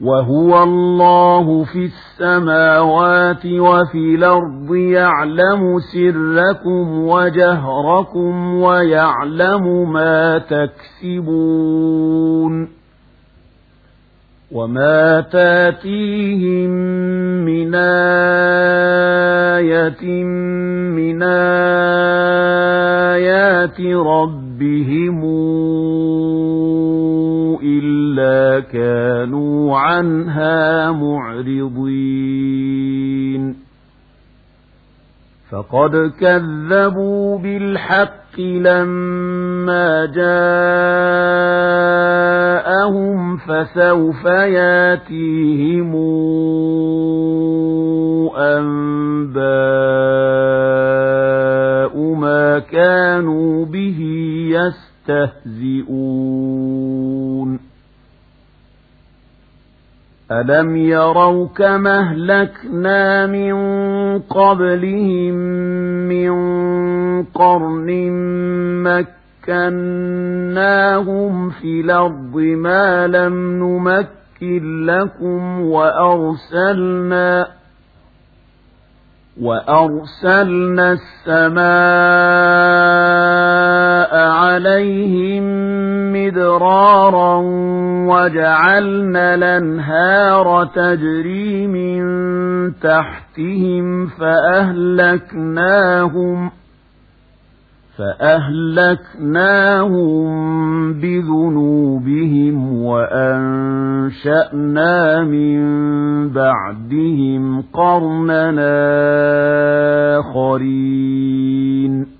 وهو الله في السماوات وفي الأرض يعلم سركم وجهركم ويعلم ما تكسبون وما تاتيهم من آية من آيات ربهم إلا كانوا عنها معرضين. فقد كذبوا بالحق لما جاءهم فسوف ياتيهم أنباء ما كانوا به يستهزئون. ألم يروا كما اهلكنا من قبلهم من قرن مكناهم في الأرض ما لم نمكن لكم وأرسلنا وأرسلنا السماء عليهم مدرارا وجعلنا الأنهار تجري من تحتهم فأهلكناهم فأهلكناهم بذنوبهم وأنشأنا من بعدهم قرننا آخرين.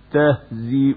يستهزئون